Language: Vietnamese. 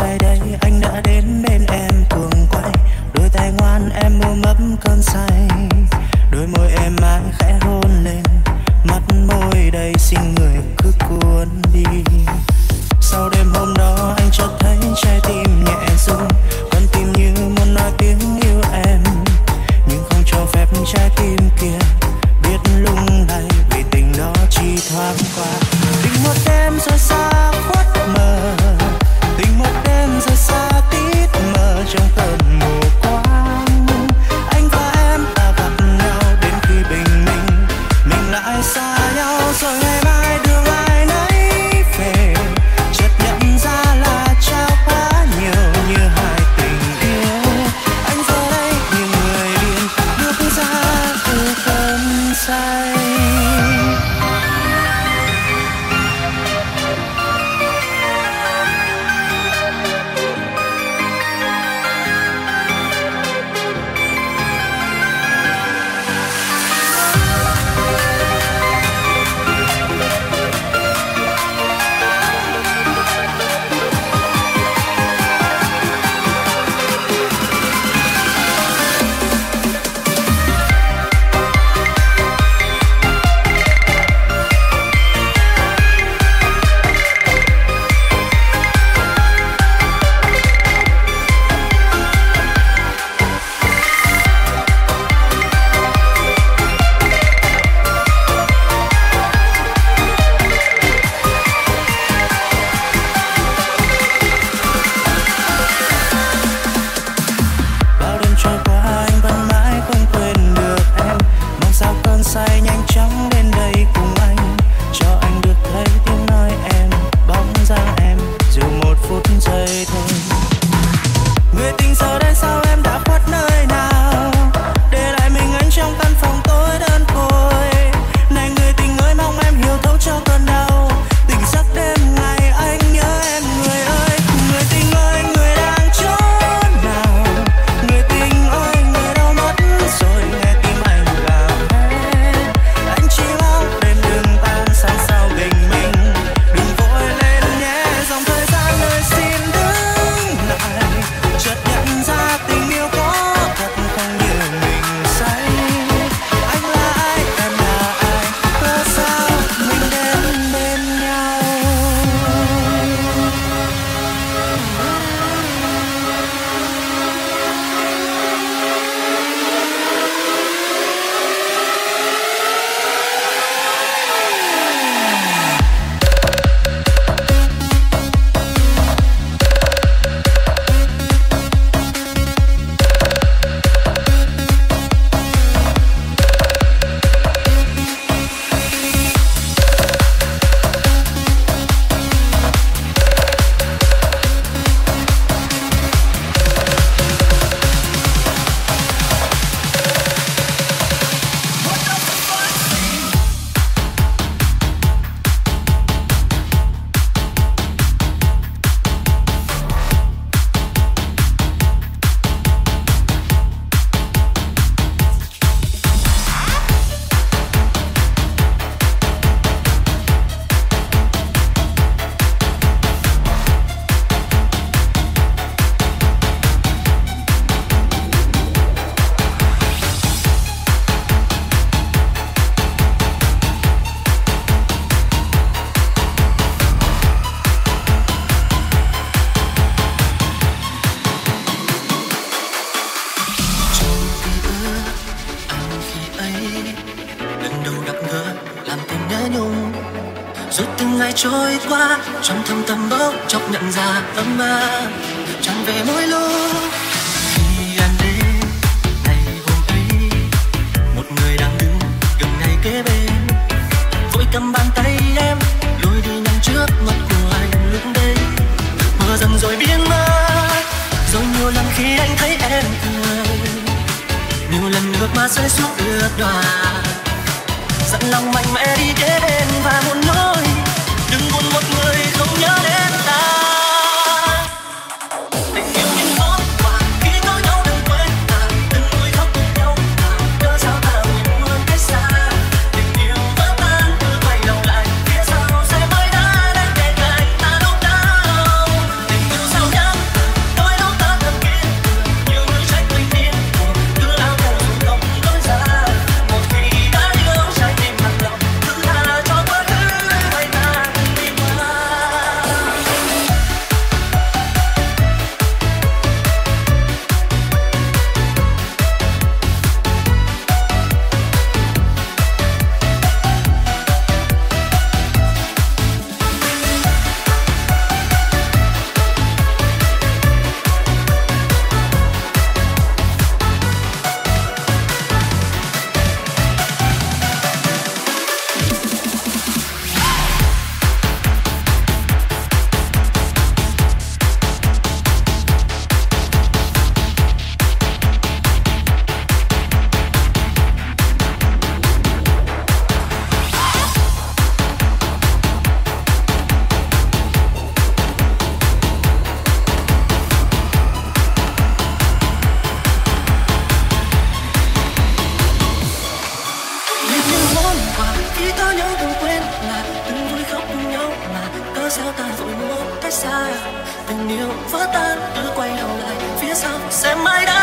say đây, anh đã đến bên em cuồng quay. Đôi tay ngoan em ôm ấp cơn say. đi đi đến và muốn nói đừng buồn một người không nhớ đến. sai tình yêu vỡ tan cứ quay đầu lại phía sau sẽ mãi đã